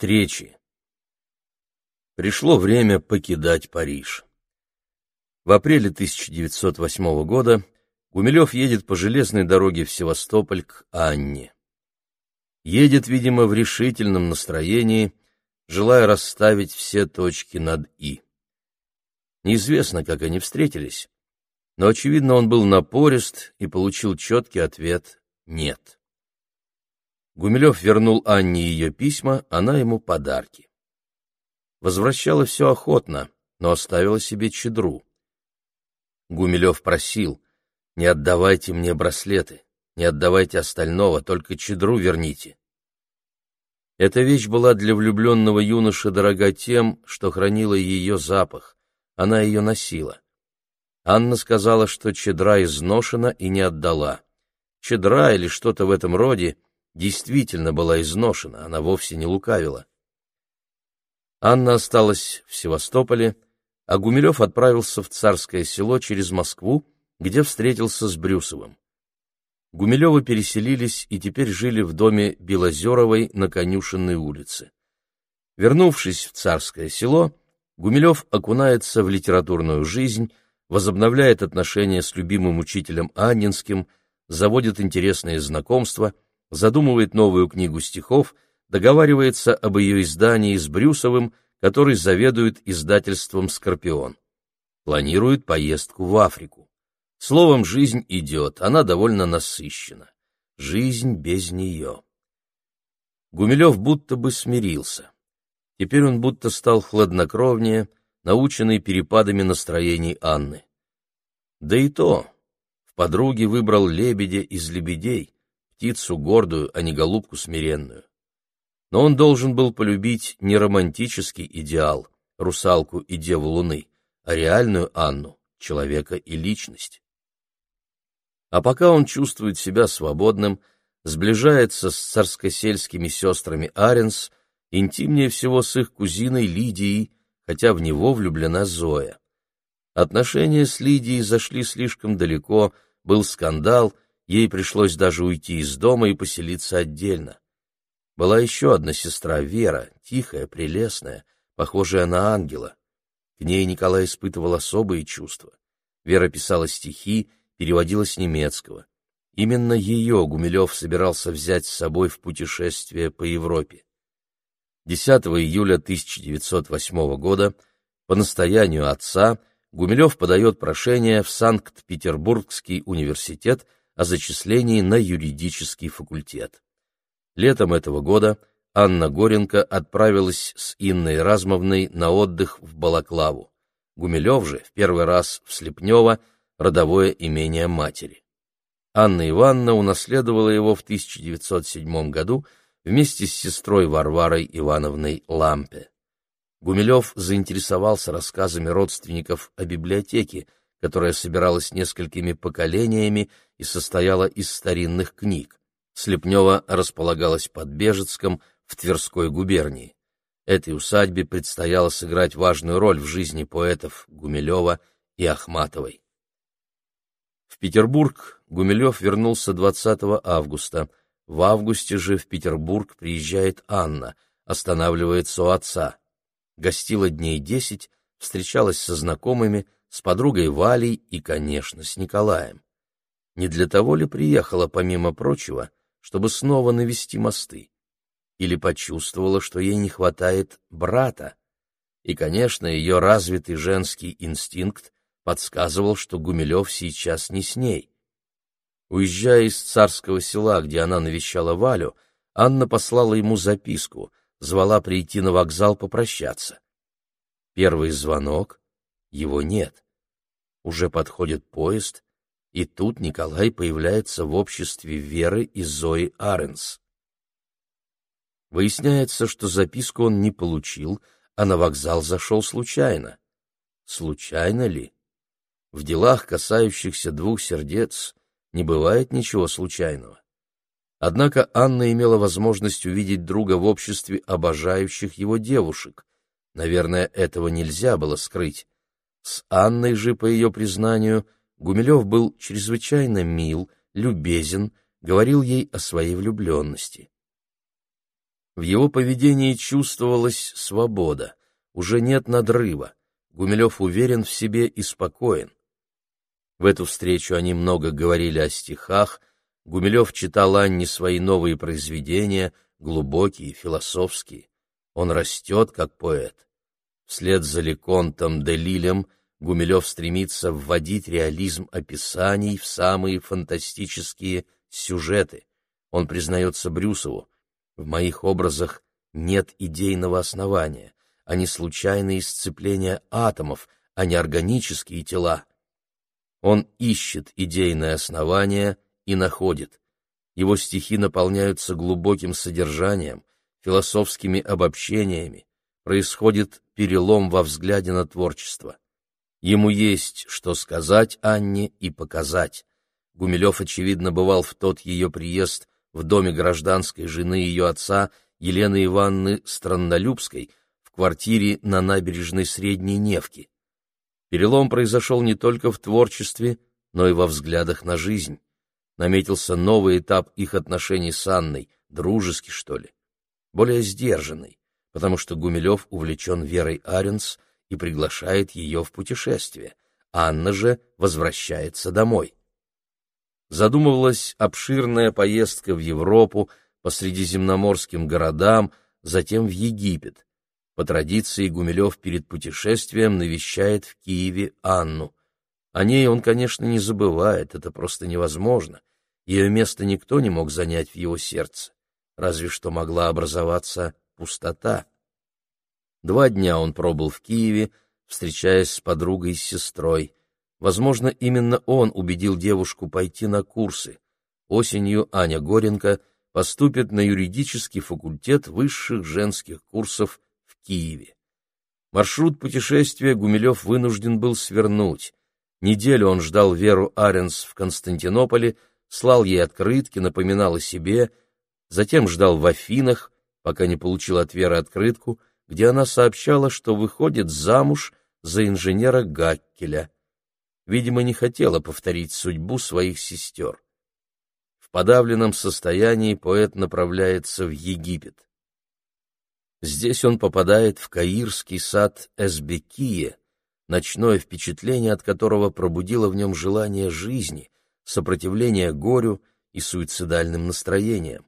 Встречи. Пришло время покидать Париж. В апреле 1908 года Гумилев едет по железной дороге в Севастополь к Анне. Едет, видимо, в решительном настроении, желая расставить все точки над «и». Неизвестно, как они встретились, но, очевидно, он был напорист и получил четкий ответ «нет». Гумилев вернул Анне ее письма, она ему подарки. Возвращала все охотно, но оставила себе чедру. Гумилев просил, не отдавайте мне браслеты, не отдавайте остального, только чедру верните. Эта вещь была для влюбленного юноши дорога тем, что хранила ее запах, она ее носила. Анна сказала, что чедра изношена и не отдала. Чедра или что-то в этом роде — действительно была изношена, она вовсе не лукавила. Анна осталась в Севастополе, а Гумилев отправился в Царское село через Москву, где встретился с Брюсовым. Гумилевы переселились и теперь жили в доме Белозеровой на Конюшенной улице. Вернувшись в Царское село, Гумилев окунается в литературную жизнь, возобновляет отношения с любимым учителем Аннинским, заводит интересные знакомства — задумывает новую книгу стихов, договаривается об ее издании с Брюсовым, который заведует издательством «Скорпион». Планирует поездку в Африку. Словом, жизнь идет, она довольно насыщена. Жизнь без нее. Гумилев будто бы смирился. Теперь он будто стал хладнокровнее, наученный перепадами настроений Анны. Да и то, в подруге выбрал лебедя из лебедей, птицу гордую, а не голубку смиренную. Но он должен был полюбить не романтический идеал, русалку и деву луны, а реальную Анну, человека и личность. А пока он чувствует себя свободным, сближается с царскосельскими сестрами Аренс, интимнее всего с их кузиной Лидией, хотя в него влюблена Зоя. Отношения с Лидией зашли слишком далеко, был скандал — Ей пришлось даже уйти из дома и поселиться отдельно. Была еще одна сестра, Вера, тихая, прелестная, похожая на ангела. К ней Николай испытывал особые чувства. Вера писала стихи, переводила с немецкого. Именно ее Гумилев собирался взять с собой в путешествие по Европе. 10 июля 1908 года по настоянию отца Гумилев подает прошение в Санкт-Петербургский университет о зачислении на юридический факультет. Летом этого года Анна Горенко отправилась с Инной Размовной на отдых в Балаклаву. Гумилев же в первый раз в Слепнево, родовое имение матери. Анна Ивановна унаследовала его в 1907 году вместе с сестрой Варварой Ивановной Лампе. Гумилев заинтересовался рассказами родственников о библиотеке, которая собиралась несколькими поколениями и состояла из старинных книг. Слепнева располагалась под Бежецком в Тверской губернии. Этой усадьбе предстояло сыграть важную роль в жизни поэтов Гумилева и Ахматовой. В Петербург Гумилев вернулся 20 августа. В августе же в Петербург приезжает Анна, останавливается у отца. Гостила дней десять, встречалась со знакомыми, с подругой Валей и, конечно, с Николаем. Не для того ли приехала, помимо прочего, чтобы снова навести мосты? Или почувствовала, что ей не хватает брата? И, конечно, ее развитый женский инстинкт подсказывал, что Гумилев сейчас не с ней. Уезжая из царского села, где она навещала Валю, Анна послала ему записку, звала прийти на вокзал попрощаться. Первый звонок, его нет. Уже подходит поезд, и тут Николай появляется в обществе Веры и Зои Аренс. Выясняется, что записку он не получил, а на вокзал зашел случайно. Случайно ли? В делах, касающихся двух сердец, не бывает ничего случайного. Однако Анна имела возможность увидеть друга в обществе обожающих его девушек. Наверное, этого нельзя было скрыть. С Анной же, по ее признанию, Гумилев был чрезвычайно мил, любезен, говорил ей о своей влюбленности. В его поведении чувствовалась свобода, уже нет надрыва. Гумилев уверен в себе и спокоен. В эту встречу они много говорили о стихах, Гумилев читал Анне свои новые произведения, глубокие, философские. Он растет как поэт. Вслед за Леконтом де Лилем Гумилев стремится вводить реализм описаний в самые фантастические сюжеты. Он признается Брюсову, в моих образах нет идейного основания, они случайные сцепления атомов, а не органические тела. Он ищет идейное основание и находит. Его стихи наполняются глубоким содержанием, философскими обобщениями, происходит перелом во взгляде на творчество. Ему есть что сказать Анне и показать. Гумилев, очевидно, бывал в тот ее приезд в доме гражданской жены ее отца Елены Ивановны Страннолюбской в квартире на набережной Средней Невки. Перелом произошел не только в творчестве, но и во взглядах на жизнь. Наметился новый этап их отношений с Анной, дружеский, что ли, более сдержанный, потому что Гумилев увлечен Верой Аренс и приглашает ее в путешествие. Анна же возвращается домой задумывалась обширная поездка в Европу, по средиземноморским городам, затем в Египет. По традиции Гумилев перед путешествием навещает в Киеве Анну. О ней он, конечно, не забывает, это просто невозможно. Ее место никто не мог занять в его сердце, разве что могла образоваться пустота. Два дня он пробыл в Киеве, встречаясь с подругой и сестрой. Возможно, именно он убедил девушку пойти на курсы. Осенью Аня Горенко поступит на юридический факультет высших женских курсов в Киеве. Маршрут путешествия Гумилев вынужден был свернуть. Неделю он ждал Веру Аренс в Константинополе, слал ей открытки, напоминал о себе, затем ждал в Афинах, пока не получил от Веры открытку, где она сообщала, что выходит замуж за инженера Гаккеля видимо, не хотела повторить судьбу своих сестер. В подавленном состоянии поэт направляется в Египет. Здесь он попадает в Каирский сад Эсбекие, ночное впечатление от которого пробудило в нем желание жизни, сопротивление горю и суицидальным настроениям.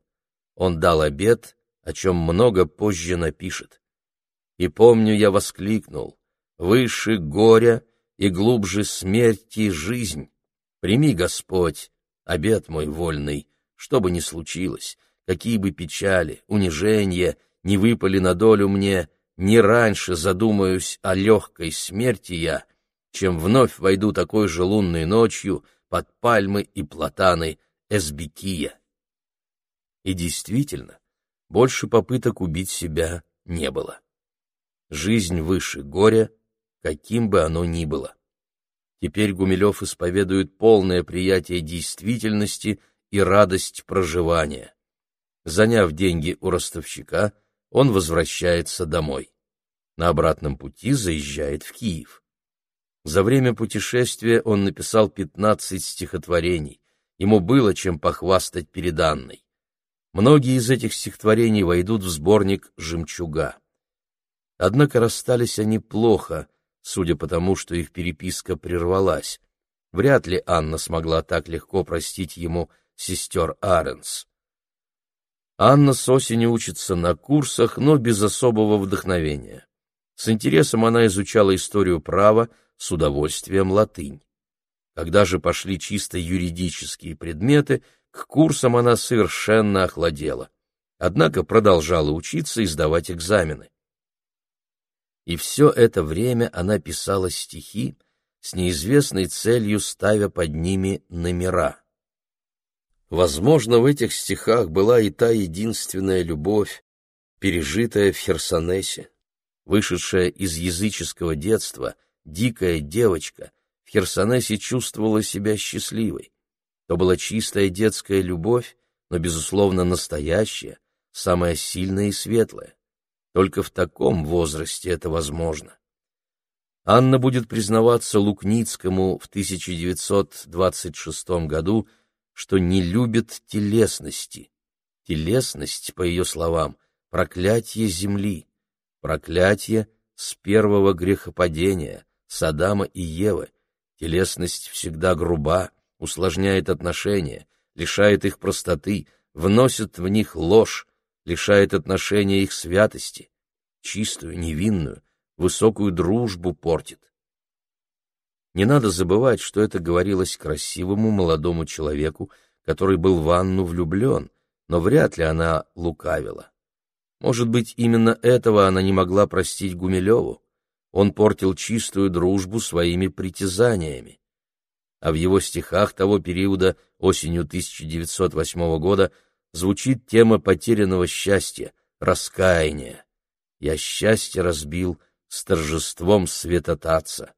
Он дал обет, о чем много позже напишет. И помню, я воскликнул, «Выше горя и глубже смерти жизнь. Прими, Господь, обет мой вольный, что бы ни случилось, какие бы печали, унижения не выпали на долю мне, не раньше задумаюсь о легкой смерти я, чем вновь войду такой же лунной ночью под пальмы и платаны Эсбикия. И действительно, больше попыток убить себя не было. Жизнь выше горя — каким бы оно ни было. Теперь Гумилев исповедует полное приятие действительности и радость проживания. Заняв деньги у ростовщика, он возвращается домой. На обратном пути заезжает в Киев. За время путешествия он написал 15 стихотворений. Ему было чем похвастать перед Анной. Многие из этих стихотворений войдут в сборник «Жемчуга». Однако расстались они плохо, судя по тому, что их переписка прервалась. Вряд ли Анна смогла так легко простить ему сестер Аренс. Анна с осени учится на курсах, но без особого вдохновения. С интересом она изучала историю права, с удовольствием латынь. Когда же пошли чисто юридические предметы, к курсам она совершенно охладела. Однако продолжала учиться и сдавать экзамены и все это время она писала стихи, с неизвестной целью ставя под ними номера. Возможно, в этих стихах была и та единственная любовь, пережитая в Херсонесе, вышедшая из языческого детства, дикая девочка, в Херсонесе чувствовала себя счастливой. То была чистая детская любовь, но, безусловно, настоящая, самая сильная и светлая. Только в таком возрасте это возможно. Анна будет признаваться Лукницкому в 1926 году, что не любит телесности. Телесность, по ее словам, проклятие земли, проклятие с первого грехопадения, с Адама и Евы. Телесность всегда груба, усложняет отношения, лишает их простоты, вносит в них ложь, лишает отношения их святости, чистую, невинную, высокую дружбу портит. Не надо забывать, что это говорилось красивому молодому человеку, который был в Анну влюблен, но вряд ли она лукавила. Может быть, именно этого она не могла простить Гумилеву. Он портил чистую дружбу своими притязаниями. А в его стихах того периода, осенью 1908 года, звучит тема потерянного счастья, раскаяния. «Я счастье разбил с торжеством светотатца».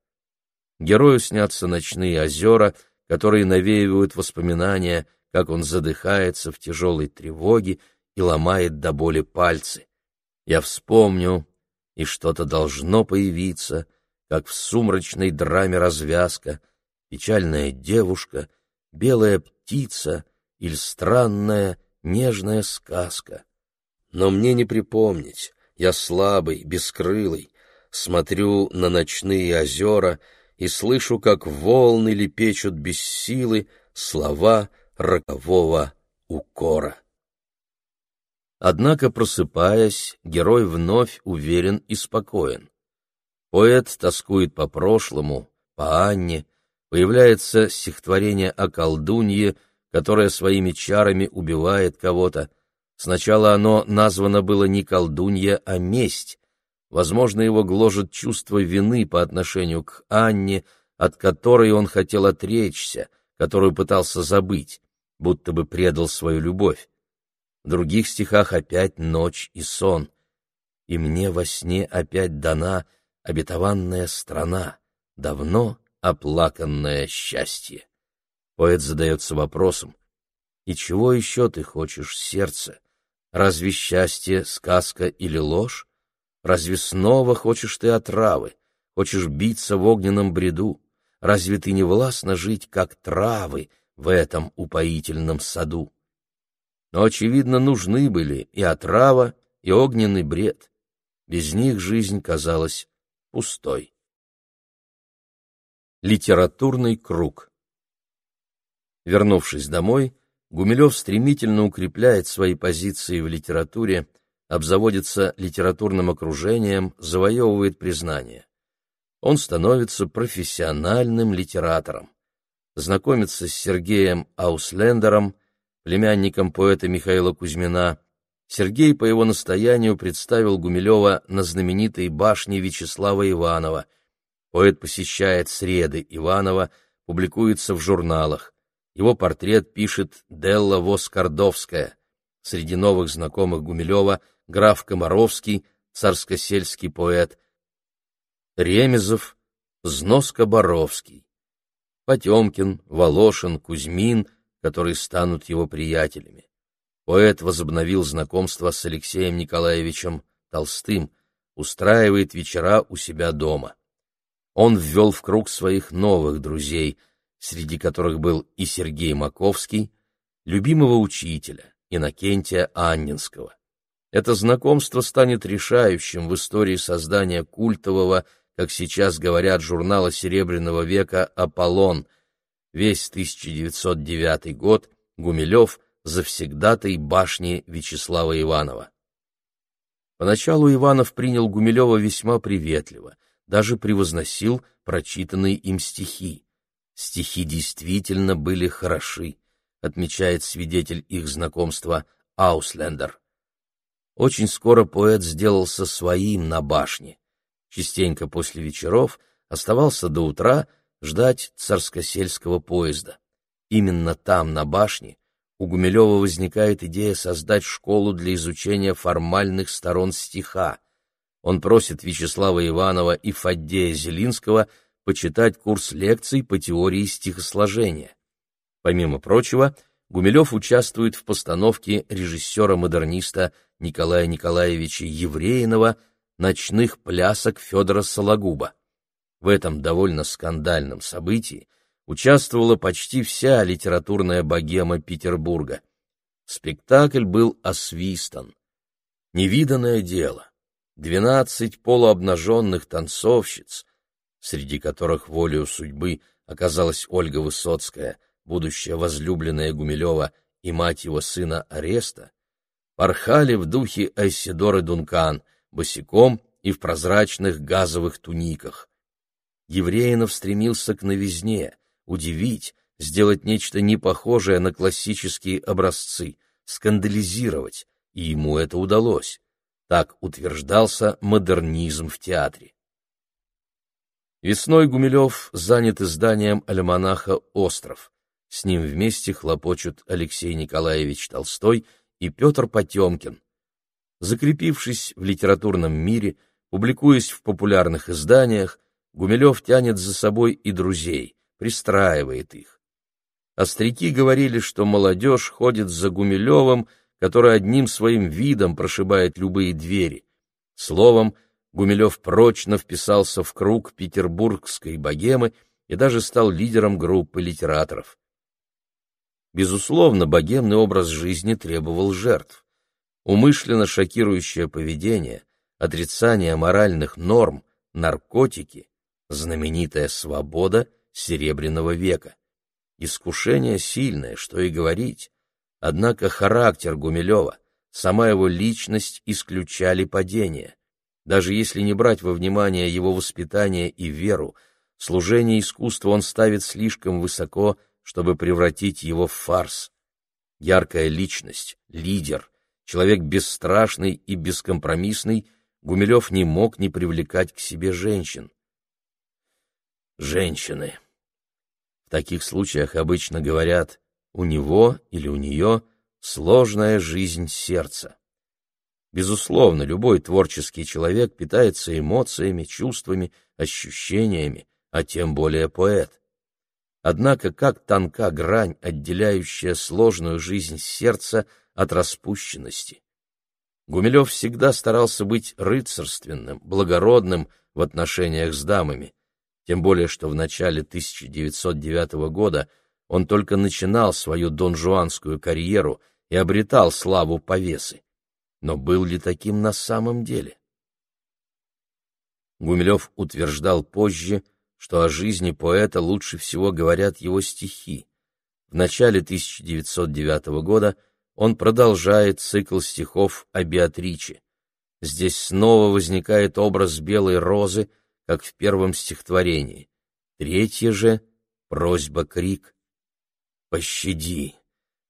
Герою снятся ночные озера, которые навеивают воспоминания, как он задыхается в тяжелой тревоге и ломает до боли пальцы. Я вспомню, и что-то должно появиться, как в сумрачной драме развязка, печальная девушка, белая птица или странная нежная сказка. Но мне не припомнить, я слабый, бескрылый, смотрю на ночные озера и слышу, как волны лепечут без силы слова рокового укора. Однако, просыпаясь, герой вновь уверен и спокоен. Поэт тоскует по прошлому, по Анне, появляется стихотворение о колдунье, которое своими чарами убивает кого-то. Сначала оно названо было не колдунья, а месть. Возможно, его гложет чувство вины по отношению к Анне, от которой он хотел отречься, которую пытался забыть, будто бы предал свою любовь. В других стихах опять ночь и сон. И мне во сне опять дана обетованная страна, давно оплаканное счастье. Поэт задается вопросом, и чего еще ты хочешь, сердце? Разве счастье — сказка или ложь? Разве снова хочешь ты отравы? Хочешь биться в огненном бреду? Разве ты не властно жить, как травы, в этом упоительном саду? но, очевидно, нужны были и отрава, и огненный бред. Без них жизнь казалась пустой. Литературный круг Вернувшись домой, Гумилев стремительно укрепляет свои позиции в литературе, обзаводится литературным окружением, завоевывает признание. Он становится профессиональным литератором. Знакомится с Сергеем Ауслендером, племянником поэта Михаила Кузьмина, Сергей по его настоянию представил Гумилева на знаменитой башне Вячеслава Иванова. Поэт посещает среды Иванова, публикуется в журналах. Его портрет пишет Делла Воскардовская. Среди новых знакомых Гумилева граф Комаровский, царскосельский поэт, Ремезов, Зноско-Боровский, Потемкин, Волошин, Кузьмин, которые станут его приятелями. Поэт возобновил знакомство с Алексеем Николаевичем Толстым, устраивает вечера у себя дома. Он ввел в круг своих новых друзей, среди которых был и Сергей Маковский, любимого учителя, Иннокентия Анненского. Это знакомство станет решающим в истории создания культового, как сейчас говорят, журнала Серебряного века «Аполлон», Весь 1909 год Гумилев завсегдатай башни Вячеслава Иванова. Поначалу Иванов принял Гумилева весьма приветливо, даже превозносил прочитанные им стихи. Стихи действительно были хороши, отмечает свидетель их знакомства Ауслендер. Очень скоро поэт сделался своим на башне. Частенько после вечеров оставался до утра, ждать царскосельского поезда. Именно там, на башне, у Гумилева возникает идея создать школу для изучения формальных сторон стиха. Он просит Вячеслава Иванова и Фаддея Зелинского почитать курс лекций по теории стихосложения. Помимо прочего, Гумилев участвует в постановке режиссера-модерниста Николая Николаевича Евреинова «Ночных плясок Федора Сологуба». В этом довольно скандальном событии участвовала почти вся литературная богема Петербурга. Спектакль был освистан. Невиданное дело. Двенадцать полуобнаженных танцовщиц, среди которых волею судьбы оказалась Ольга Высоцкая, будущая возлюбленная Гумилева и мать его сына Ареста, порхали в духе Айсидоры Дункан, босиком и в прозрачных газовых туниках. Евреинов стремился к новизне, удивить, сделать нечто непохожее на классические образцы, скандализировать, и ему это удалось. Так утверждался модернизм в театре. Весной Гумилев занят изданием альманаха «Остров». С ним вместе хлопочут Алексей Николаевич Толстой и Петр Потемкин. Закрепившись в литературном мире, публикуясь в популярных изданиях, Гумилев тянет за собой и друзей, пристраивает их. Остряки говорили, что молодежь ходит за Гумилевым, который одним своим видом прошибает любые двери. Словом, Гумилев прочно вписался в круг петербургской богемы и даже стал лидером группы литераторов. Безусловно, богемный образ жизни требовал жертв. Умышленно шокирующее поведение, отрицание моральных норм, наркотики, знаменитая свобода Серебряного века. Искушение сильное, что и говорить. Однако характер Гумилева, сама его личность исключали падение. Даже если не брать во внимание его воспитание и веру, служение искусству он ставит слишком высоко – чтобы превратить его в фарс. Яркая личность, лидер, человек бесстрашный и бескомпромиссный, Гумилев не мог не привлекать к себе женщин. Женщины. В таких случаях обычно говорят «у него или у нее сложная жизнь сердца». Безусловно, любой творческий человек питается эмоциями, чувствами, ощущениями, а тем более поэт. Однако как тонка грань, отделяющая сложную жизнь сердца от распущенности. Гумилев всегда старался быть рыцарственным, благородным в отношениях с дамами, тем более что в начале 1909 года он только начинал свою донжуанскую карьеру и обретал славу повесы. Но был ли таким на самом деле? Гумилев утверждал позже, что о жизни поэта лучше всего говорят его стихи. В начале 1909 года он продолжает цикл стихов о Беатриче. Здесь снова возникает образ белой розы, как в первом стихотворении. Третье же — просьба-крик. «Пощади,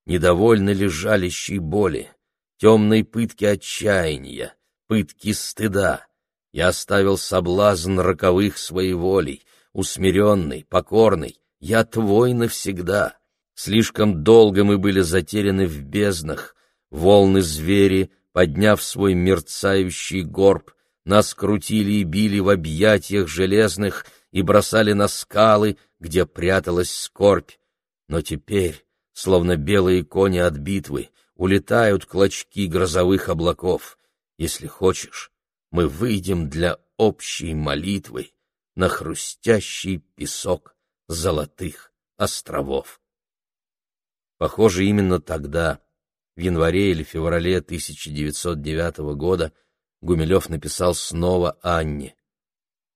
недовольно ли жалящей боли, темной пытки отчаяния, пытки стыда. Я оставил соблазн роковых своеволей, усмиренный, покорный, я твой навсегда. Слишком долго мы были затеряны в безднах, волны звери, подняв свой мерцающий горб, нас крутили и били в объятиях железных и бросали на скалы, где пряталась скорбь. Но теперь, словно белые кони от битвы, улетают клочки грозовых облаков. Если хочешь, мы выйдем для общей молитвы на хрустящий песок золотых островов. Похоже, именно тогда, в январе или феврале 1909 года, Гумилев написал снова Анне.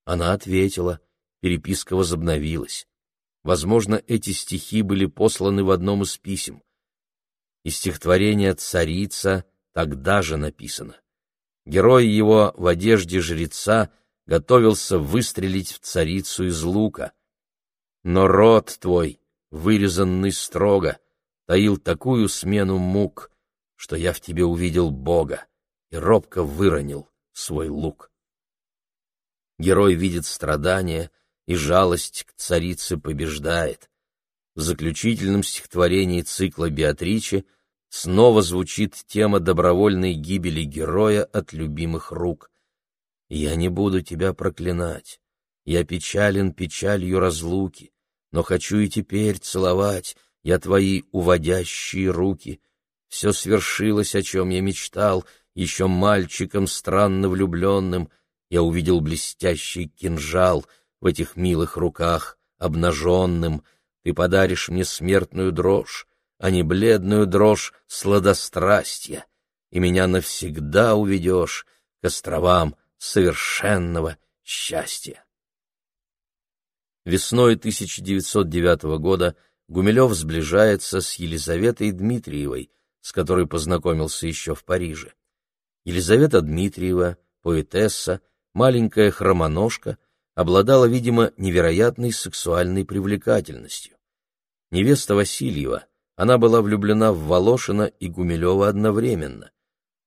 Она ответила, переписка возобновилась. Возможно, эти стихи были посланы в одном из писем. И стихотворение «Царица» тогда же написано. Герой его в одежде жреца — готовился выстрелить в царицу из лука. Но рот твой, вырезанный строго, таил такую смену мук, что я в тебе увидел Бога и робко выронил свой лук. Герой видит страдания, и жалость к царице побеждает. В заключительном стихотворении цикла Беатриче снова звучит тема добровольной гибели героя от любимых рук. Я не буду тебя проклинать. Я печален печалью разлуки, но хочу и теперь целовать я твои уводящие руки. Все свершилось, о чем я мечтал, еще мальчиком странно влюбленным. Я увидел блестящий кинжал в этих милых руках, обнаженным. Ты подаришь мне смертную дрожь, а не бледную дрожь сладострастья. и меня навсегда уведешь к островам совершенного счастья. Весной 1909 года Гумилев сближается с Елизаветой Дмитриевой, с которой познакомился еще в Париже. Елизавета Дмитриева, поэтесса, маленькая хромоножка, обладала, видимо, невероятной сексуальной привлекательностью. Невеста Васильева, она была влюблена в Волошина и Гумилева одновременно.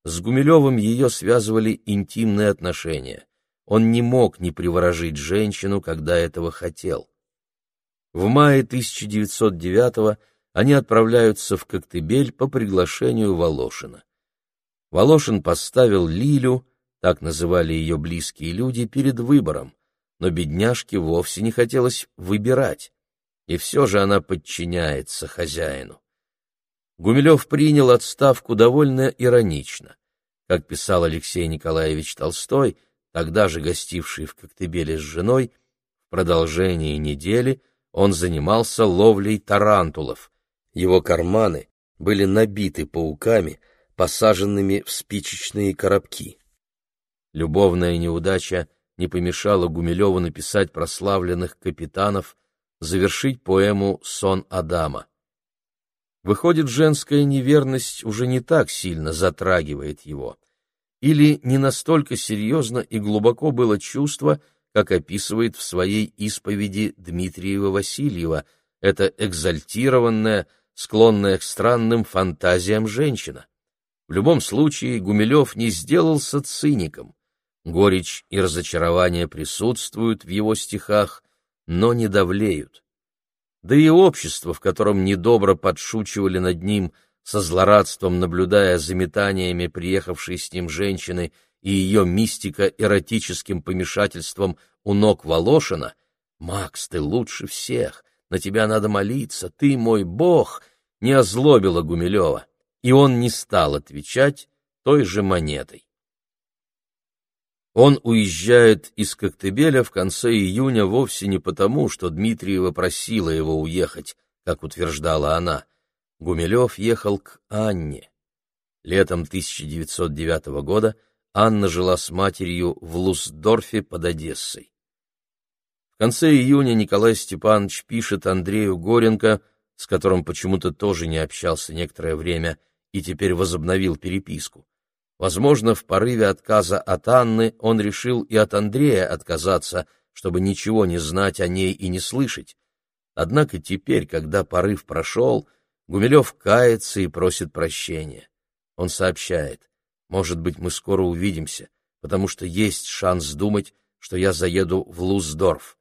С Гумилевым ее связывали интимные отношения. Он не мог не приворожить женщину, когда этого хотел. В мае 1909 они отправляются в Коктебель по приглашению Волошина. Волошин поставил Лилю, так называли ее близкие люди, перед выбором, но бедняжке вовсе не хотелось выбирать, и все же она подчиняется хозяину. Гумилев принял отставку довольно иронично. Как писал Алексей Николаевич Толстой, тогда же гостивший в Коктебеле с женой, в продолжении недели он занимался ловлей тарантулов. Его карманы были набиты пауками, посаженными в спичечные коробки. Любовная неудача не помешала Гумилеву написать прославленных капитанов, завершить поэму «Сон Адама». Выходит, женская неверность уже не так сильно затрагивает его. Или не настолько серьезно и глубоко было чувство, как описывает в своей исповеди Дмитриева Васильева, эта экзальтированная, склонная к странным фантазиям женщина. В любом случае Гумилев не сделался циником. Горечь и разочарование присутствуют в его стихах, но не давлеют. Да и общество, в котором недобро подшучивали над ним, со злорадством наблюдая за метаниями приехавшей с ним женщины и ее мистико-эротическим помешательством у ног Волошина, «Макс, ты лучше всех, на тебя надо молиться, ты мой бог», не озлобило Гумилева, и он не стал отвечать той же монетой. Он уезжает из Коктебеля в конце июня вовсе не потому, что Дмитриева просила его уехать, как утверждала она. Гумилев ехал к Анне. Летом 1909 года Анна жила с матерью в Лусдорфе под Одессой. В конце июня Николай Степанович пишет Андрею Горенко, с которым почему-то тоже не общался некоторое время и теперь возобновил переписку. Возможно, в порыве отказа от Анны он решил и от Андрея отказаться, чтобы ничего не знать о ней и не слышать. Однако теперь, когда порыв прошел, Гумилев кается и просит прощения. Он сообщает, может быть, мы скоро увидимся, потому что есть шанс думать, что я заеду в Луздорф.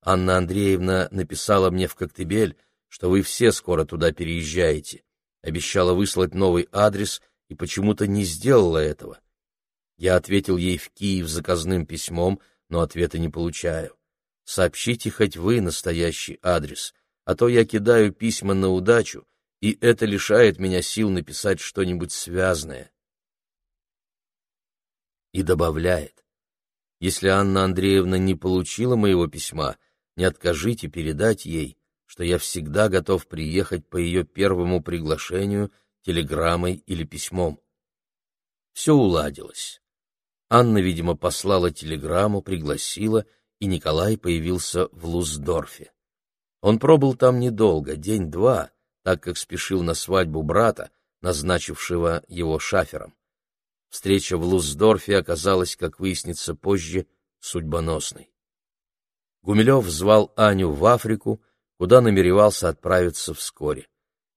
Анна Андреевна написала мне в Коктебель, что вы все скоро туда переезжаете. Обещала выслать новый адрес — и почему-то не сделала этого. Я ответил ей в Киев заказным письмом, но ответа не получаю. Сообщите хоть вы настоящий адрес, а то я кидаю письма на удачу, и это лишает меня сил написать что-нибудь связное. И добавляет, если Анна Андреевна не получила моего письма, не откажите передать ей, что я всегда готов приехать по ее первому приглашению телеграммой или письмом. Все уладилось. Анна, видимо, послала телеграмму, пригласила, и Николай появился в Луздорфе. Он пробыл там недолго, день-два, так как спешил на свадьбу брата, назначившего его шафером. Встреча в Луздорфе оказалась, как выяснится позже, судьбоносной. Гумилев звал Аню в Африку, куда намеревался отправиться вскоре.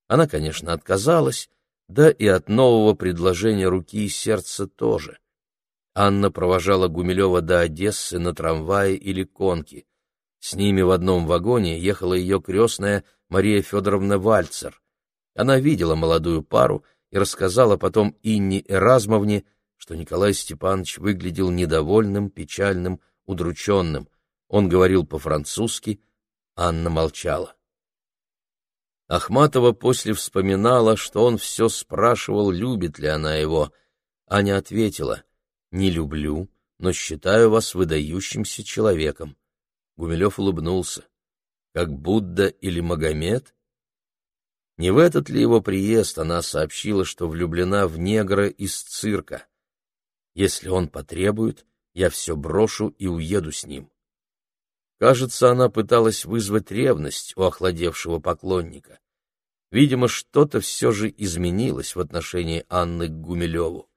Она, конечно, отказалась, да и от нового предложения руки и сердца тоже. Анна провожала Гумилева до Одессы на трамвае или конке. С ними в одном вагоне ехала ее крестная Мария Федоровна Вальцер. Она видела молодую пару и рассказала потом Инне Эразмовне, что Николай Степанович выглядел недовольным, печальным, удрученным. Он говорил по-французски, Анна молчала. Ахматова после вспоминала, что он все спрашивал, любит ли она его. Аня ответила, «Не люблю, но считаю вас выдающимся человеком». Гумилев улыбнулся. «Как Будда или Магомед?» Не в этот ли его приезд она сообщила, что влюблена в негра из цирка? Если он потребует, я все брошу и уеду с ним. Кажется, она пыталась вызвать ревность у охладевшего поклонника. Видимо, что-то все же изменилось в отношении Анны к Гумилеву.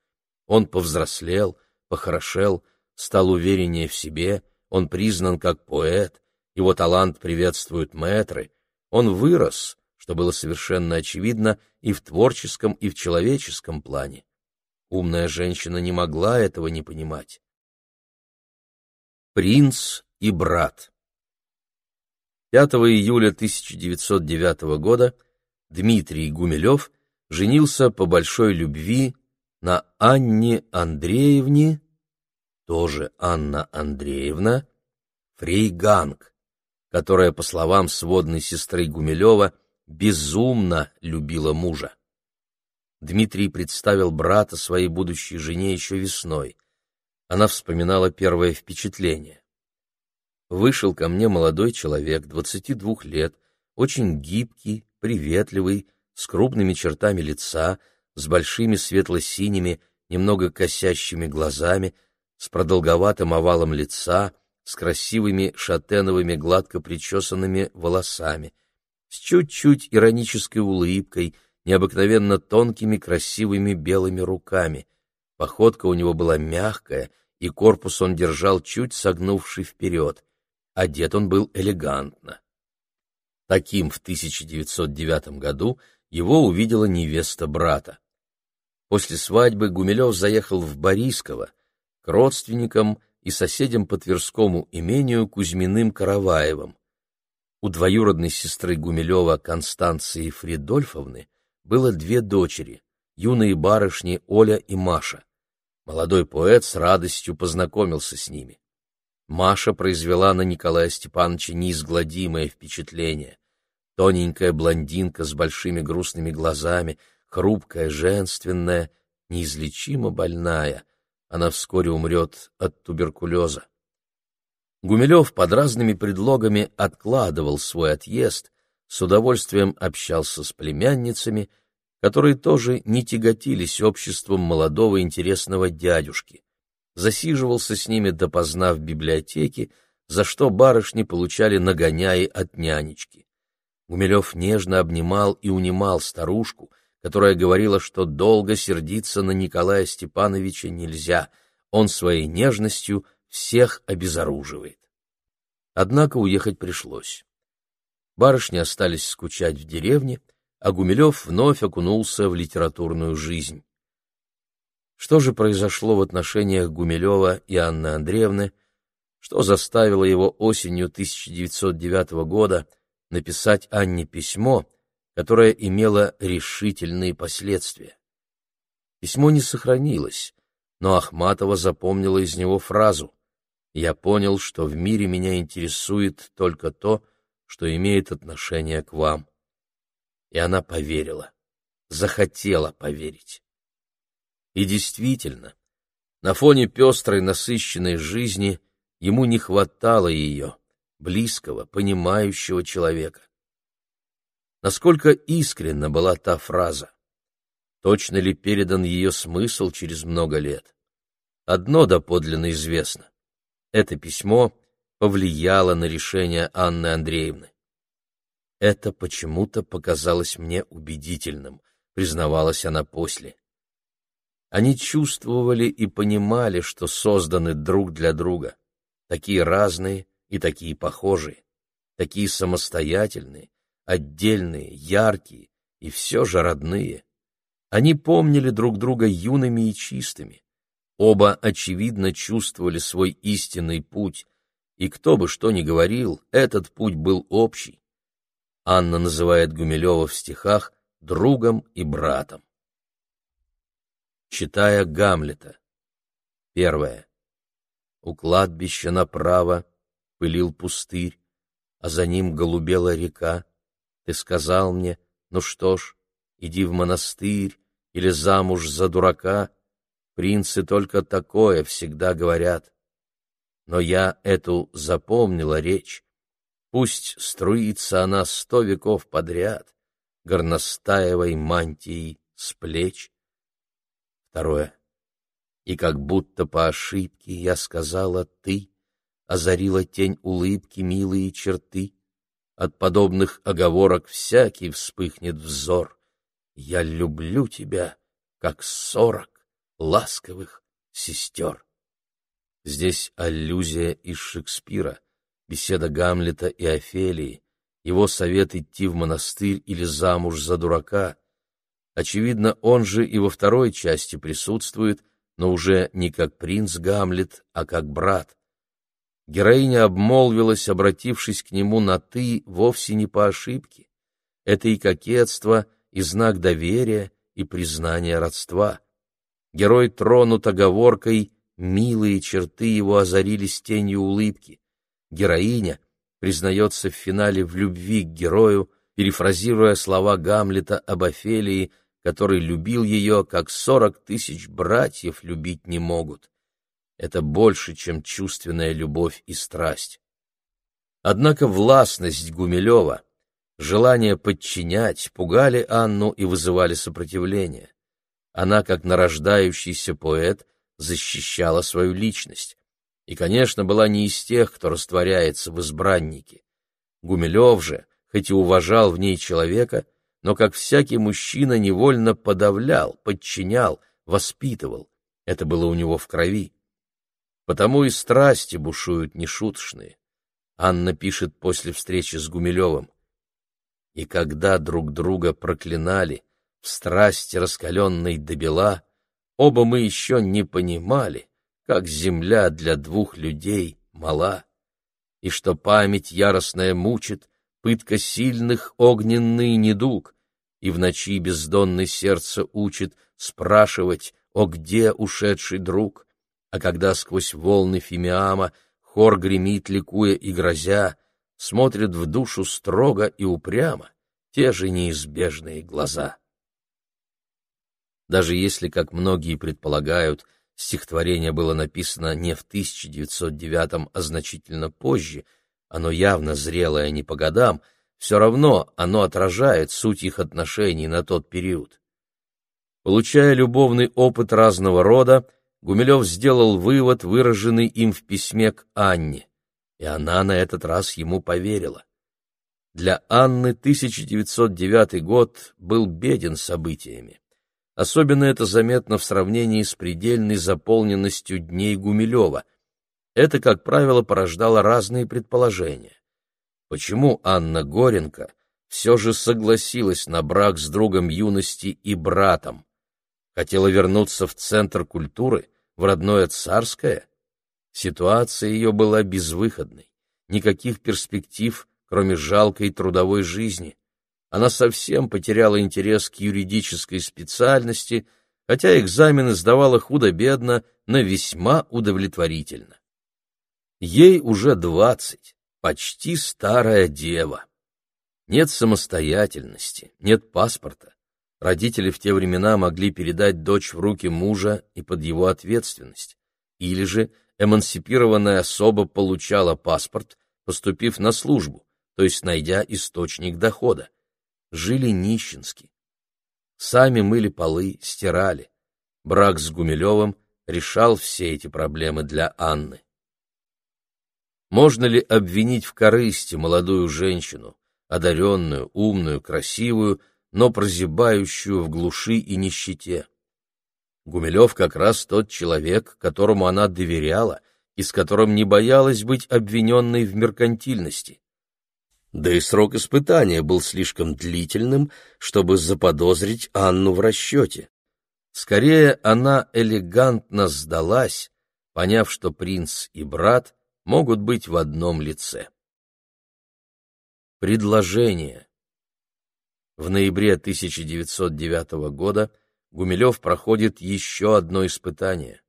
Он повзрослел, похорошел, стал увереннее в себе, он признан как поэт, его талант приветствуют мэтры, он вырос, что было совершенно очевидно и в творческом, и в человеческом плане. Умная женщина не могла этого не понимать. Принц и брат 5 июля 1909 года Дмитрий Гумилев женился по большой любви на Анне Андреевне, тоже Анна Андреевна, Фрейганг, которая, по словам сводной сестры Гумилева, безумно любила мужа. Дмитрий представил брата своей будущей жене еще весной. Она вспоминала первое впечатление. Вышел ко мне молодой человек, двадцати двух лет, очень гибкий, приветливый, с крупными чертами лица, с большими светло-синими, немного косящими глазами, с продолговатым овалом лица, с красивыми шатеновыми гладко причесанными волосами, с чуть-чуть иронической улыбкой, необыкновенно тонкими красивыми белыми руками. Походка у него была мягкая, и корпус он держал чуть согнувший вперед. Одет он был элегантно. Таким в 1909 году его увидела невеста брата. После свадьбы Гумилев заехал в Борисково к родственникам и соседям по Тверскому имению Кузьминым Караваевым. У двоюродной сестры Гумилева Констанции Фридольфовны было две дочери, юные барышни Оля и Маша. Молодой поэт с радостью познакомился с ними. Маша произвела на Николая Степановича неизгладимое впечатление. Тоненькая блондинка с большими грустными глазами, хрупкая, женственная, неизлечимо больная. Она вскоре умрет от туберкулеза. Гумилев под разными предлогами откладывал свой отъезд, с удовольствием общался с племянницами, которые тоже не тяготились обществом молодого интересного дядюшки. Засиживался с ними допоздна в библиотеке, за что барышни получали нагоняи от нянечки. Гумилев нежно обнимал и унимал старушку, которая говорила, что долго сердиться на Николая Степановича нельзя, он своей нежностью всех обезоруживает. Однако уехать пришлось. Барышни остались скучать в деревне, а Гумилев вновь окунулся в литературную жизнь. Что же произошло в отношениях Гумилева и Анны Андреевны, что заставило его осенью 1909 года написать Анне письмо, которое имело решительные последствия? Письмо не сохранилось, но Ахматова запомнила из него фразу «Я понял, что в мире меня интересует только то, что имеет отношение к вам. И она поверила, захотела поверить. И действительно, на фоне пестрой насыщенной жизни ему не хватало ее, близкого, понимающего человека. Насколько искренна была та фраза? Точно ли передан ее смысл через много лет? Одно доподлинно известно. Это письмо повлияло на решение Анны Андреевны. Это почему-то показалось мне убедительным, признавалась она после. Они чувствовали и понимали, что созданы друг для друга, такие разные и такие похожие, такие самостоятельные, отдельные, яркие и все же родные. Они помнили друг друга юными и чистыми. Оба, очевидно, чувствовали свой истинный путь, и кто бы что ни говорил, этот путь был общий. Анна называет Гумилева в стихах другом и братом. Читая Гамлета. Первое. У кладбища направо пылил пустырь, а за ним голубела река. Ты сказал мне, ну что ж, иди в монастырь или замуж за дурака. Принцы только такое всегда говорят но я эту запомнила речь. Пусть струится она сто веков подряд, горностаевой мантией с плеч. Второе. И как будто по ошибке я сказала «ты», озарила тень улыбки милые черты. От подобных оговорок всякий вспыхнет взор. Я люблю тебя, как сорок ласковых сестер. Здесь аллюзия из Шекспира, беседа Гамлета и Офелии, его совет идти в монастырь или замуж за дурака. Очевидно, он же и во второй части присутствует, но уже не как принц Гамлет, а как брат. Героиня обмолвилась, обратившись к нему на «ты» вовсе не по ошибке. Это и кокетство, и знак доверия, и признание родства. Герой тронут оговоркой, милые черты его озарились тенью улыбки. Героиня признается в финале в любви к герою, перефразируя слова Гамлета об Офелии, который любил ее, как сорок тысяч братьев любить не могут. Это больше, чем чувственная любовь и страсть. Однако властность Гумилева, желание подчинять пугали Анну и вызывали сопротивление. Она, как нарождающийся поэт, защищала свою личность и, конечно, была не из тех, кто растворяется в избраннике. Гумилев же, хоть и уважал в ней человека, но, как всякий мужчина, невольно подавлял, подчинял, воспитывал. Это было у него в крови. Потому и страсти бушуют нешуточные. Анна пишет после встречи с Гумилевым. И когда друг друга проклинали, в страсти раскаленной до бела, оба мы еще не понимали, как земля для двух людей мала, и что память яростная мучит, пытка сильных огненный недуг, и в ночи бездонный сердце учит спрашивать, о где ушедший друг, а когда сквозь волны фимиама хор гремит, ликуя и грозя, смотрят в душу строго и упрямо те же неизбежные глаза. Даже если, как многие предполагают, Стихотворение было написано не в 1909, а значительно позже, оно явно зрелое не по годам, все равно оно отражает суть их отношений на тот период. Получая любовный опыт разного рода, Гумилев сделал вывод, выраженный им в письме к Анне, и она на этот раз ему поверила. Для Анны 1909 год был беден событиями. Особенно это заметно в сравнении с предельной заполненностью дней Гумилева. Это, как правило, порождало разные предположения. Почему Анна Горенко все же согласилась на брак с другом юности и братом? Хотела вернуться в центр культуры, в родное царское? Ситуация ее была безвыходной. Никаких перспектив, кроме жалкой трудовой жизни она совсем потеряла интерес к юридической специальности, хотя экзамены сдавала худо-бедно, но весьма удовлетворительно. Ей уже двадцать, почти старая дева. Нет самостоятельности, нет паспорта. Родители в те времена могли передать дочь в руки мужа и под его ответственность. Или же эмансипированная особа получала паспорт, поступив на службу, то есть найдя источник дохода жили нищенски. Сами мыли полы, стирали. Брак с Гумилевым решал все эти проблемы для Анны. Можно ли обвинить в корысти молодую женщину, одаренную, умную, красивую, но прозябающую в глуши и нищете? Гумилев как раз тот человек, которому она доверяла и с которым не боялась быть обвиненной в меркантильности. Да и срок испытания был слишком длительным, чтобы заподозрить Анну в расчете. Скорее, она элегантно сдалась, поняв, что принц и брат могут быть в одном лице. Предложение В ноябре 1909 года Гумилев проходит еще одно испытание.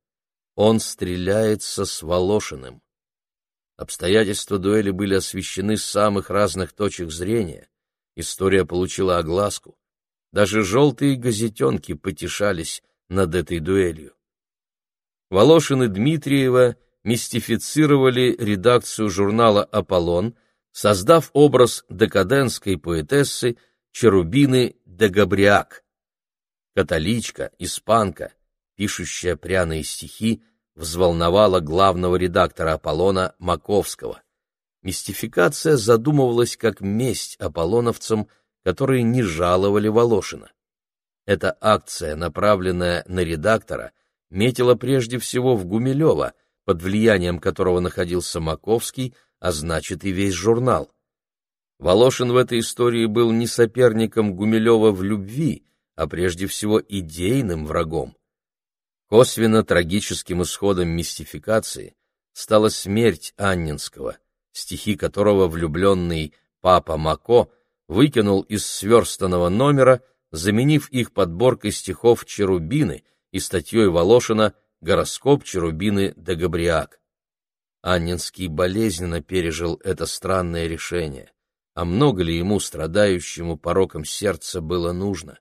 Он стреляется с Волошиным. Обстоятельства дуэли были освещены с самых разных точек зрения. История получила огласку. Даже желтые газетенки потешались над этой дуэлью. Волошин и Дмитриева мистифицировали редакцию журнала «Аполлон», создав образ декадентской поэтессы, Черубины де Габриак. Католичка, испанка, пишущая пряные стихи, взволновала главного редактора Аполлона Маковского. Мистификация задумывалась как месть аполлоновцам, которые не жаловали Волошина. Эта акция, направленная на редактора, метила прежде всего в Гумилева, под влиянием которого находился Маковский, а значит и весь журнал. Волошин в этой истории был не соперником Гумилева в любви, а прежде всего идейным врагом. Косвенно трагическим исходом мистификации стала смерть Анненского, стихи которого влюбленный папа Мако выкинул из сверстанного номера, заменив их подборкой стихов Черубины и статьей Волошина «Гороскоп Черубины де Габриак». Анненский болезненно пережил это странное решение, а много ли ему, страдающему пороком сердца, было нужно?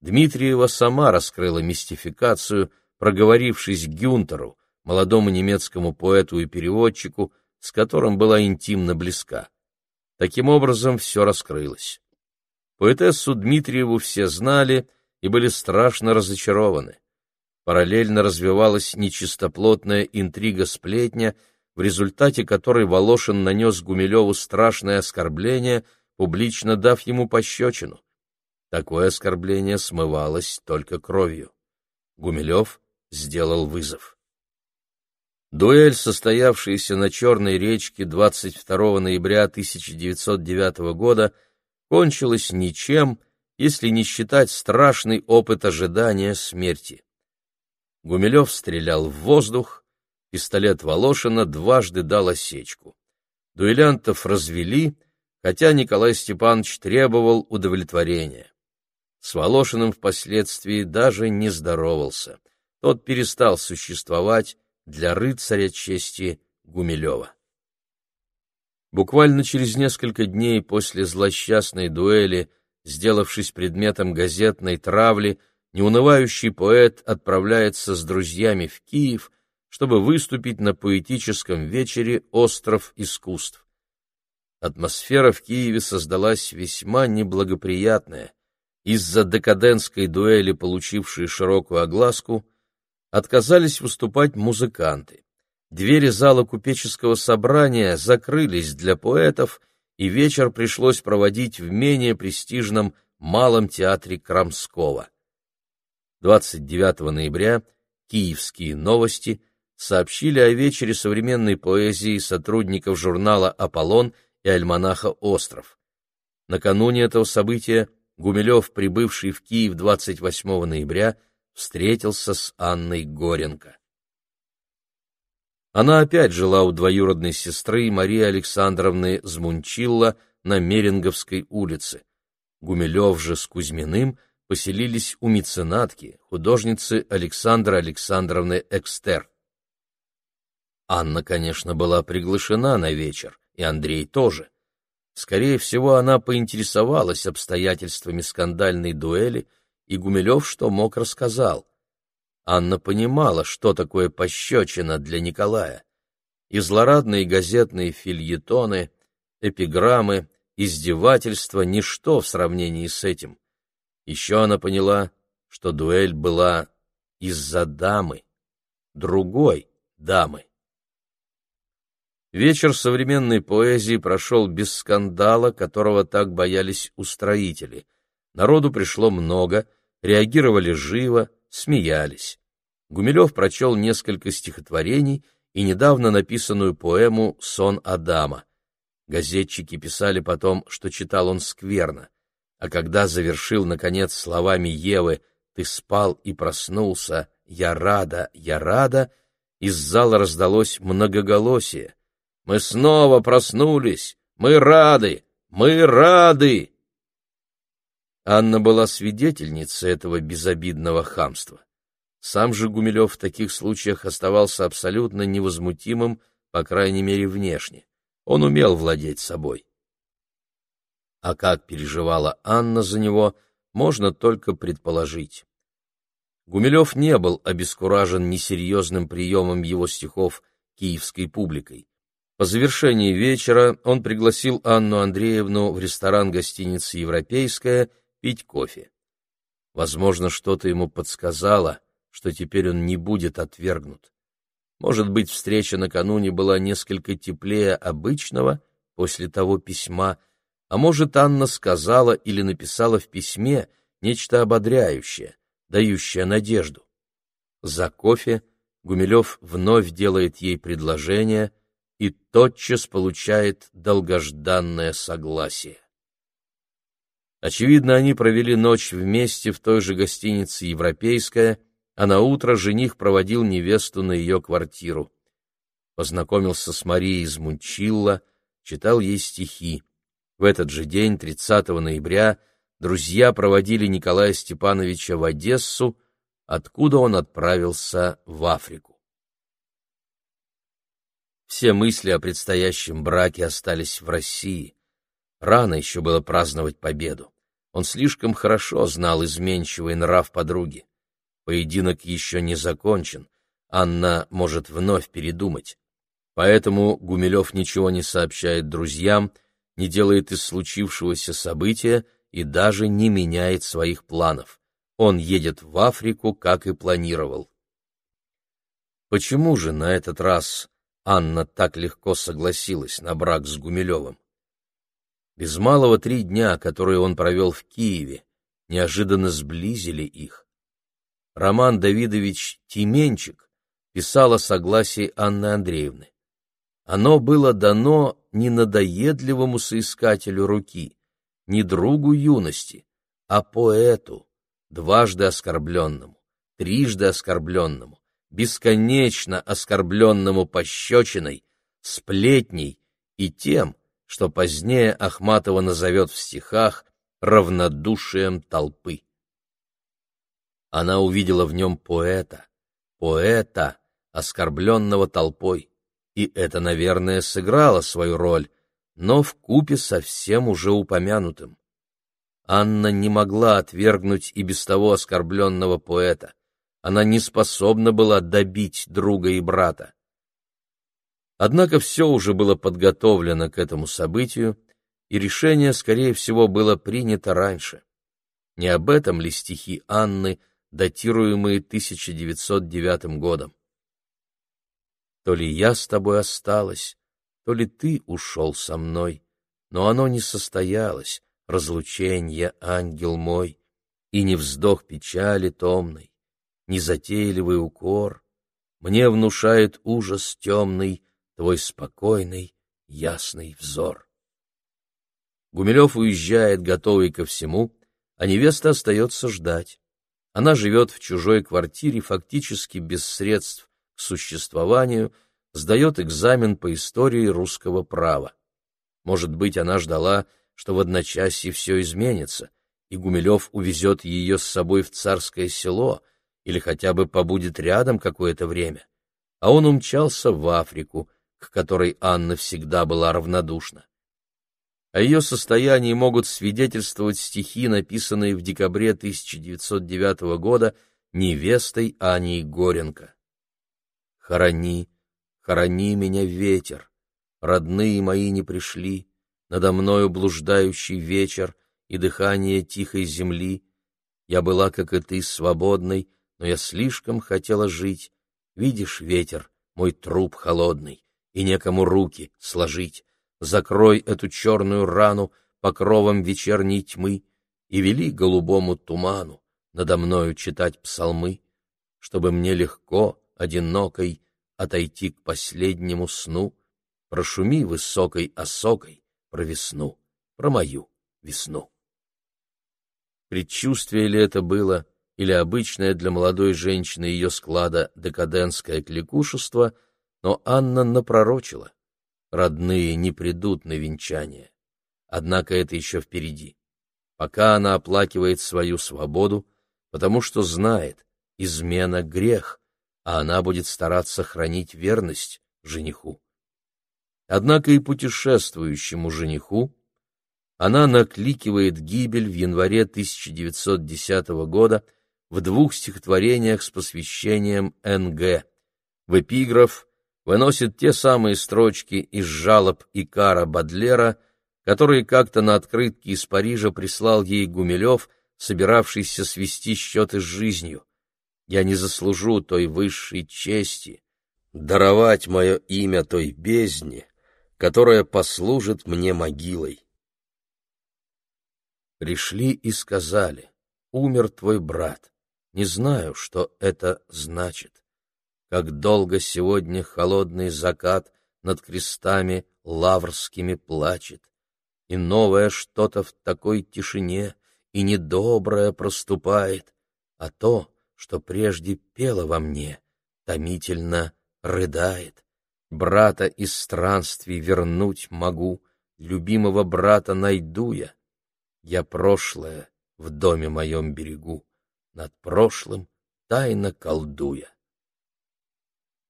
Дмитриева сама раскрыла мистификацию, проговорившись Гюнтеру, молодому немецкому поэту и переводчику, с которым была интимно близка. Таким образом, все раскрылось. Поэтессу Дмитриеву все знали и были страшно разочарованы. Параллельно развивалась нечистоплотная интрига-сплетня, в результате которой Волошин нанес Гумилеву страшное оскорбление, публично дав ему пощечину. Такое оскорбление смывалось только кровью. Гумилев сделал вызов. Дуэль, состоявшаяся на Черной речке 22 ноября 1909 года, кончилась ничем, если не считать страшный опыт ожидания смерти. Гумилев стрелял в воздух, пистолет Волошина дважды дал осечку. Дуэлянтов развели, хотя Николай Степанович требовал удовлетворения. С Волошиным впоследствии даже не здоровался. Тот перестал существовать для рыцаря чести Гумилева. Буквально через несколько дней после злосчастной дуэли, сделавшись предметом газетной травли, неунывающий поэт отправляется с друзьями в Киев, чтобы выступить на поэтическом вечере «Остров искусств». Атмосфера в Киеве создалась весьма неблагоприятная. Из-за декадентской дуэли, получившей широкую огласку, отказались выступать музыканты. Двери зала купеческого собрания закрылись для поэтов, и вечер пришлось проводить в менее престижном Малом театре Крамского. 29 ноября «Киевские новости» сообщили о вечере современной поэзии сотрудников журнала «Аполлон» и альманаха «Остров». Накануне этого события Гумилев, прибывший в Киев 28 ноября, встретился с Анной Горенко. Она опять жила у двоюродной сестры Марии Александровны Змунчилла на Меринговской улице. Гумилев же с Кузьминым поселились у меценатки, художницы Александры Александровны Экстер. Анна, конечно, была приглашена на вечер, и Андрей тоже. Скорее всего, она поинтересовалась обстоятельствами скандальной дуэли, и Гумилев что мог рассказал. Анна понимала, что такое пощечина для Николая. И злорадные газетные фильетоны, эпиграммы, издевательства — ничто в сравнении с этим. Еще она поняла, что дуэль была из-за дамы, другой дамы. Вечер современной поэзии прошел без скандала, которого так боялись устроители. Народу пришло много, реагировали живо, смеялись. Гумилев прочел несколько стихотворений и недавно написанную поэму «Сон Адама». Газетчики писали потом, что читал он скверно, а когда завершил, наконец, словами Евы «Ты спал и проснулся, я рада, я рада», из зала раздалось многоголосие. «Мы снова проснулись! Мы рады! Мы рады!» Анна была свидетельницей этого безобидного хамства. Сам же Гумилев в таких случаях оставался абсолютно невозмутимым, по крайней мере, внешне. Он умел владеть собой. А как переживала Анна за него, можно только предположить. Гумилев не был обескуражен несерьезным приемом его стихов киевской публикой. По завершении вечера он пригласил Анну Андреевну в ресторан гостиницы «Европейская» пить кофе. Возможно, что-то ему подсказало, что теперь он не будет отвергнут. Может быть, встреча накануне была несколько теплее обычного после того письма, а может, Анна сказала или написала в письме нечто ободряющее, дающее надежду. За кофе Гумилев вновь делает ей предложение и тотчас получает долгожданное согласие. Очевидно, они провели ночь вместе в той же гостинице «Европейская», а на утро жених проводил невесту на ее квартиру. Познакомился с Марией из Мунчилла, читал ей стихи. В этот же день, 30 ноября, друзья проводили Николая Степановича в Одессу, откуда он отправился в Африку. Все мысли о предстоящем браке остались в России. Рано еще было праздновать победу. Он слишком хорошо знал изменчивый нрав подруги. Поединок еще не закончен, Анна может вновь передумать. Поэтому Гумилев ничего не сообщает друзьям, не делает из случившегося события и даже не меняет своих планов. Он едет в Африку, как и планировал. Почему же на этот раз Анна так легко согласилась на брак с Гумилевым? Без малого три дня, которые он провел в Киеве, неожиданно сблизили их. Роман Давидович Тименчик писал о согласии Анны Андреевны. Оно было дано не надоедливому соискателю руки, не другу юности, а поэту, дважды оскорбленному, трижды оскорбленному, бесконечно оскорбленному пощечиной, сплетней и тем, что позднее Ахматова назовет в стихах равнодушием толпы. Она увидела в нем поэта, поэта, оскорбленного толпой, и это, наверное, сыграло свою роль, но в купе со всем уже упомянутым. Анна не могла отвергнуть и без того оскорбленного поэта. Она не способна была добить друга и брата. Однако все уже было подготовлено к этому событию, и решение, скорее всего, было принято раньше. Не об этом ли стихи Анны датируемые 1909 годом. То ли я с тобой осталась, то ли ты ушел со мной, но оно не состоялось, разлученье, ангел мой, и не вздох печали томной, не затейливый укор, мне внушает ужас темный твой спокойный, ясный взор. Гумилев уезжает, готовый ко всему, а невеста остается ждать. Она живет в чужой квартире фактически без средств существованию, сдает экзамен по истории русского права. Может быть, она ждала, что в одночасье все изменится, и Гумилев увезет ее с собой в царское село или хотя бы побудет рядом какое-то время. А он умчался в Африку, к которой Анна всегда была равнодушна. О ее состоянии могут свидетельствовать стихи, написанные в декабре 1909 года невестой Аней Горенко. «Хорони, хорони меня ветер, родные мои не пришли, надо мною блуждающий вечер и дыхание тихой земли. Я была, как и ты, свободной, но я слишком хотела жить. Видишь, ветер, мой труп холодный, и некому руки сложить закрой эту черную рану покровом вечерней тьмы и вели голубому туману надо мною читать псалмы, чтобы мне легко, одинокой, отойти к последнему сну, прошуми высокой осокой про весну, про мою весну. Предчувствие ли это было, или обычное для молодой женщины ее склада декадентское кликушество, но Анна напророчила родные не придут на венчание. Однако это еще впереди. Пока она оплакивает свою свободу, потому что знает, измена — грех, а она будет стараться хранить верность жениху. Однако и путешествующему жениху она накликивает гибель в январе 1910 года в двух стихотворениях с посвящением Н.Г. В эпиграф выносит те самые строчки из жалоб Икара Бадлера, которые как-то на открытке из Парижа прислал ей Гумилев, собиравшийся свести счеты с жизнью. «Я не заслужу той высшей чести, даровать мое имя той бездне, которая послужит мне могилой». Пришли и сказали, умер твой брат, не знаю, что это значит. Как долго сегодня холодный закат над крестами лаврскими плачет, и новое что-то в такой тишине и недоброе проступает, а то, что прежде пело во мне, томительно рыдает. Брата из странствий вернуть могу, любимого брата найду я. Я прошлое в доме моем берегу, над прошлым тайно колдуя.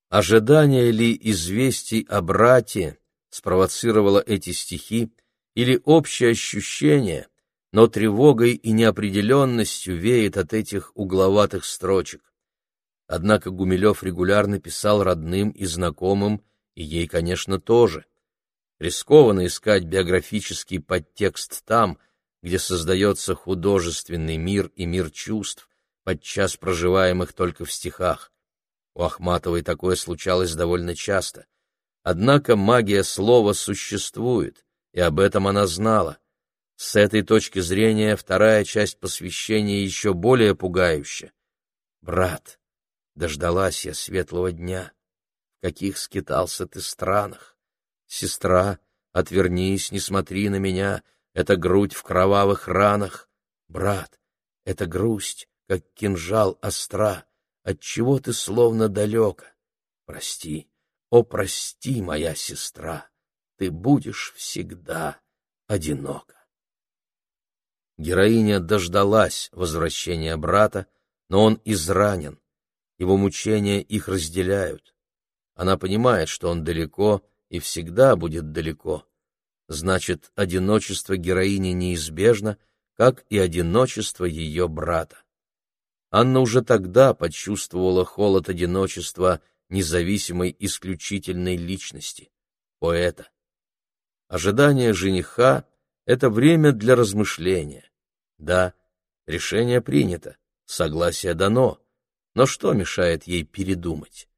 Ожидание ли известий о брате спровоцировало эти стихи, или общее ощущение, но тревогой и неопределенностью веет от этих угловатых строчек. Однако Гумилев регулярно писал родным и знакомым, и ей, конечно, тоже. Рискованно искать биографический подтекст там, где создается художественный мир и мир чувств, подчас проживаемых только в стихах. У Ахматовой такое случалось довольно часто. Однако магия слова существует, и об этом она знала. С этой точки зрения вторая часть посвящения еще более пугающая. «Брат, дождалась я светлого дня. В каких скитался ты странах? Сестра, отвернись, не смотри на меня, это грудь в кровавых ранах. Брат, это грусть, как кинжал остра, отчего ты словно далеко. Прости, о, прости, моя сестра!» ты будешь всегда одинока. Героиня дождалась возвращения брата, но он изранен. Его мучения их разделяют. Она понимает, что он далеко и всегда будет далеко. Значит, одиночество героини неизбежно, как и одиночество ее брата. Анна уже тогда почувствовала холод одиночества независимой исключительной личности, поэта. Ожидание жениха — это время для размышления. Да, решение принято, согласие дано, но что мешает ей передумать?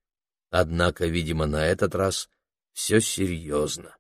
Однако, видимо, на этот раз все серьезно.